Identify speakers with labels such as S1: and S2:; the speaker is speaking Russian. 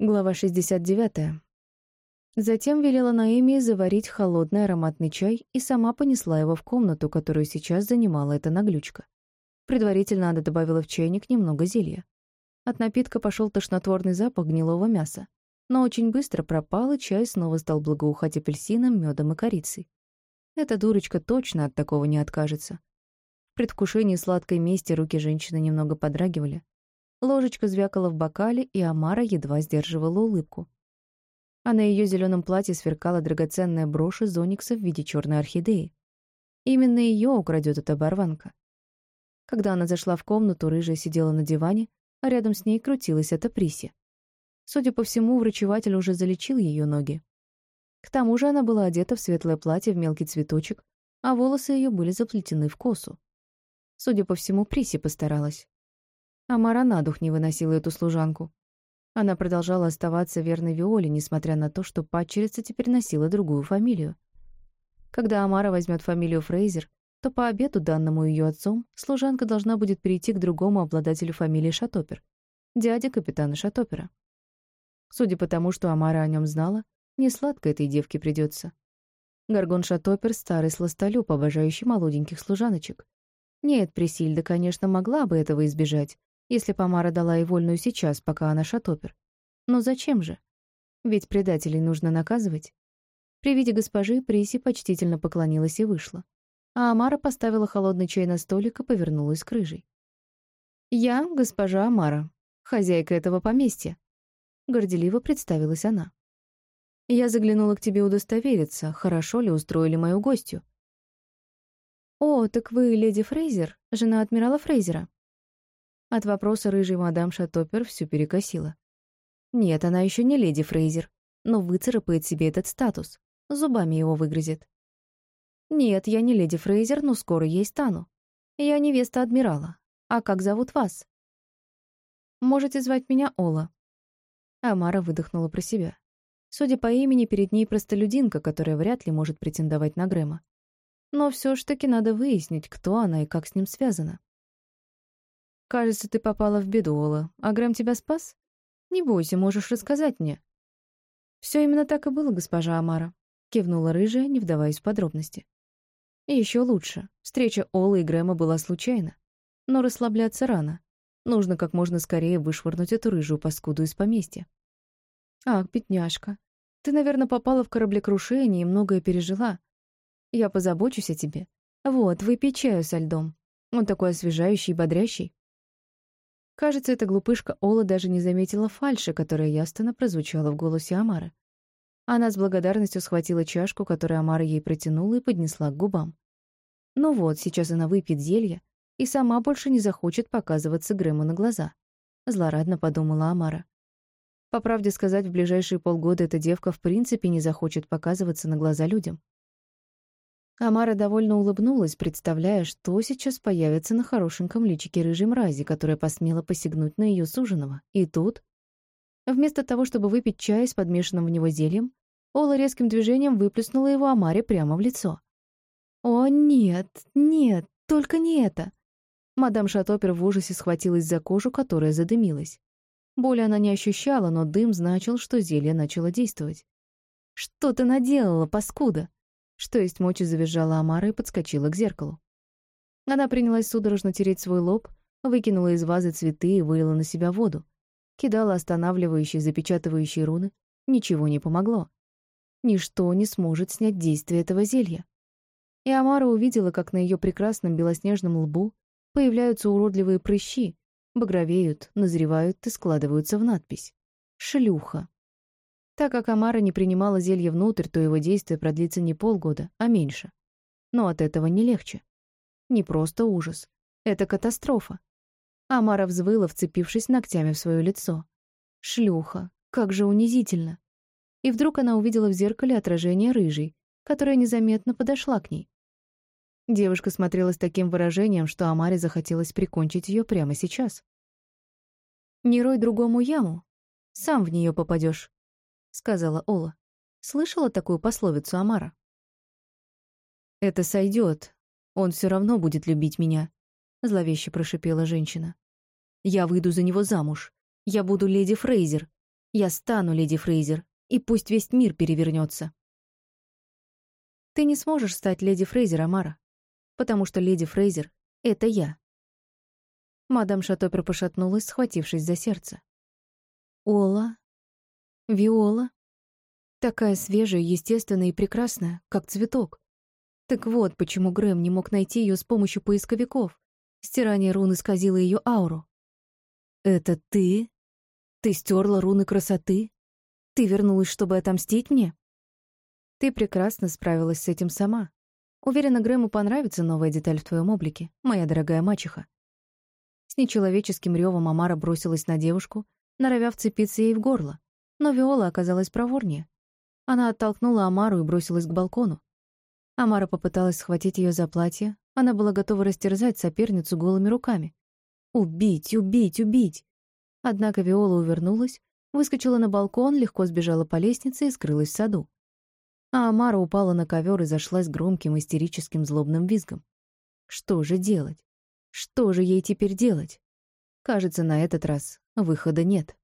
S1: Глава 69. Затем велела Наэми заварить холодный ароматный чай и сама понесла его в комнату, которую сейчас занимала эта наглючка. Предварительно она добавила в чайник немного зелья. От напитка пошел тошнотворный запах гнилого мяса, но очень быстро пропал, и чай снова стал благоухать апельсином, медом и корицей. Эта дурочка точно от такого не откажется. В предвкушении сладкой мести руки женщины немного подрагивали. Ложечка звякала в бокале, и Амара едва сдерживала улыбку. А на ее зеленом платье сверкала драгоценная брошь из оникса в виде черной орхидеи. Именно ее украдет эта барванка. Когда она зашла в комнату, рыжая сидела на диване, а рядом с ней крутилась эта Приси. Судя по всему, врачеватель уже залечил ее ноги. К тому же она была одета в светлое платье в мелкий цветочек, а волосы ее были заплетены в косу. Судя по всему, Приси постаралась. Амара на дух не выносила эту служанку. Она продолжала оставаться верной Виоле, несмотря на то, что падчерица теперь носила другую фамилию. Когда Амара возьмет фамилию Фрейзер, то по обету, данному ее отцом, служанка должна будет перейти к другому обладателю фамилии Шатопер, дяде капитана Шатопера. Судя по тому, что Амара о нем знала, не сладко этой девке придется. Гаргон Шатопер — старый сластолюб, обожающий молоденьких служаночек. Нет, Пресильда, конечно, могла бы этого избежать, если Помара дала ей вольную сейчас, пока она шатопер. Но зачем же? Ведь предателей нужно наказывать. При виде госпожи Приси почтительно поклонилась и вышла. А Амара поставила холодный чай на столик и повернулась к рыжей. «Я госпожа Амара, хозяйка этого поместья», — горделиво представилась она. «Я заглянула к тебе удостовериться, хорошо ли устроили мою гостью». «О, так вы леди Фрейзер, жена адмирала Фрейзера?» От вопроса рыжий мадам Шатопер всю перекосила. Нет, она еще не леди Фрейзер, но выцарапает себе этот статус, зубами его выгрызет. Нет, я не леди Фрейзер, но скоро ей стану. Я невеста адмирала. А как зовут вас? Можете звать меня Ола. Амара выдохнула про себя. Судя по имени, перед ней простолюдинка, которая вряд ли может претендовать на Грэма. Но все ж таки надо выяснить, кто она и как с ним связана. Кажется, ты попала в беду, Ола. А Грэм тебя спас? Не бойся, можешь рассказать мне. Все именно так и было, госпожа Амара. Кивнула рыжая, не вдаваясь в подробности. И еще лучше. Встреча Олы и Грэма была случайна. Но расслабляться рано. Нужно как можно скорее вышвырнуть эту рыжую паскуду из поместья. Ах, бедняжка. Ты, наверное, попала в кораблекрушение и многое пережила. Я позабочусь о тебе. Вот, выпей чаю со льдом. Он такой освежающий и бодрящий. Кажется, эта глупышка Ола даже не заметила фальши, которая ясно прозвучала в голосе Амары. Она с благодарностью схватила чашку, которую Амара ей протянула, и поднесла к губам. Ну вот, сейчас она выпьет зелье и сама больше не захочет показываться Грэму на глаза. Злорадно подумала Амара. По правде сказать, в ближайшие полгода эта девка в принципе не захочет показываться на глаза людям. Амара довольно улыбнулась, представляя, что сейчас появится на хорошеньком личике рыжей мрази, которая посмела посягнуть на ее суженого. И тут... Вместо того, чтобы выпить чай с подмешанным в него зельем, Ола резким движением выплеснула его Амаре прямо в лицо. «О, нет, нет, только не это!» Мадам Шатопер в ужасе схватилась за кожу, которая задымилась. Боли она не ощущала, но дым значил, что зелье начало действовать. «Что ты наделала, паскуда?» Что есть мочи, завизжала Амара и подскочила к зеркалу. Она принялась судорожно тереть свой лоб, выкинула из вазы цветы и вылила на себя воду. Кидала останавливающие, запечатывающие руны. Ничего не помогло. Ничто не сможет снять действие этого зелья. И Амара увидела, как на ее прекрасном белоснежном лбу появляются уродливые прыщи, багровеют, назревают и складываются в надпись. «Шлюха». Так как Амара не принимала зелье внутрь, то его действие продлится не полгода, а меньше. Но от этого не легче. Не просто ужас. Это катастрофа. Амара взвыла, вцепившись ногтями в свое лицо. Шлюха. Как же унизительно. И вдруг она увидела в зеркале отражение рыжей, которая незаметно подошла к ней. Девушка смотрела с таким выражением, что Амаре захотелось прикончить ее прямо сейчас. «Не рой другому яму, сам в нее попадешь сказала Ола. Слышала такую пословицу Амара? Это сойдет. Он все равно будет любить меня, зловеще прошипела женщина. Я выйду за него замуж. Я буду леди Фрейзер. Я стану леди Фрейзер, и пусть весь мир перевернется. Ты не сможешь стать леди Фрейзер, Амара, потому что леди Фрейзер — это я. Мадам Шатопер пошатнулась, схватившись за сердце. Ола? Виола? Такая свежая, естественная и прекрасная, как цветок. Так вот, почему Грэм не мог найти ее с помощью поисковиков. Стирание рун исказило ее ауру. «Это ты? Ты стерла руны красоты? Ты вернулась, чтобы отомстить мне?» «Ты прекрасно справилась с этим сама. Уверена, Грэму понравится новая деталь в твоем облике, моя дорогая мачеха». С нечеловеческим ревом Амара бросилась на девушку, норовя вцепиться ей в горло. Но Виола оказалась проворнее. Она оттолкнула Амару и бросилась к балкону. Амара попыталась схватить ее за платье, она была готова растерзать соперницу голыми руками. Убить, убить, убить! Однако Виола увернулась, выскочила на балкон, легко сбежала по лестнице и скрылась в саду. А Амара упала на ковер и зашлась громким истерическим злобным визгом. Что же делать? Что же ей теперь делать? Кажется, на этот раз выхода нет.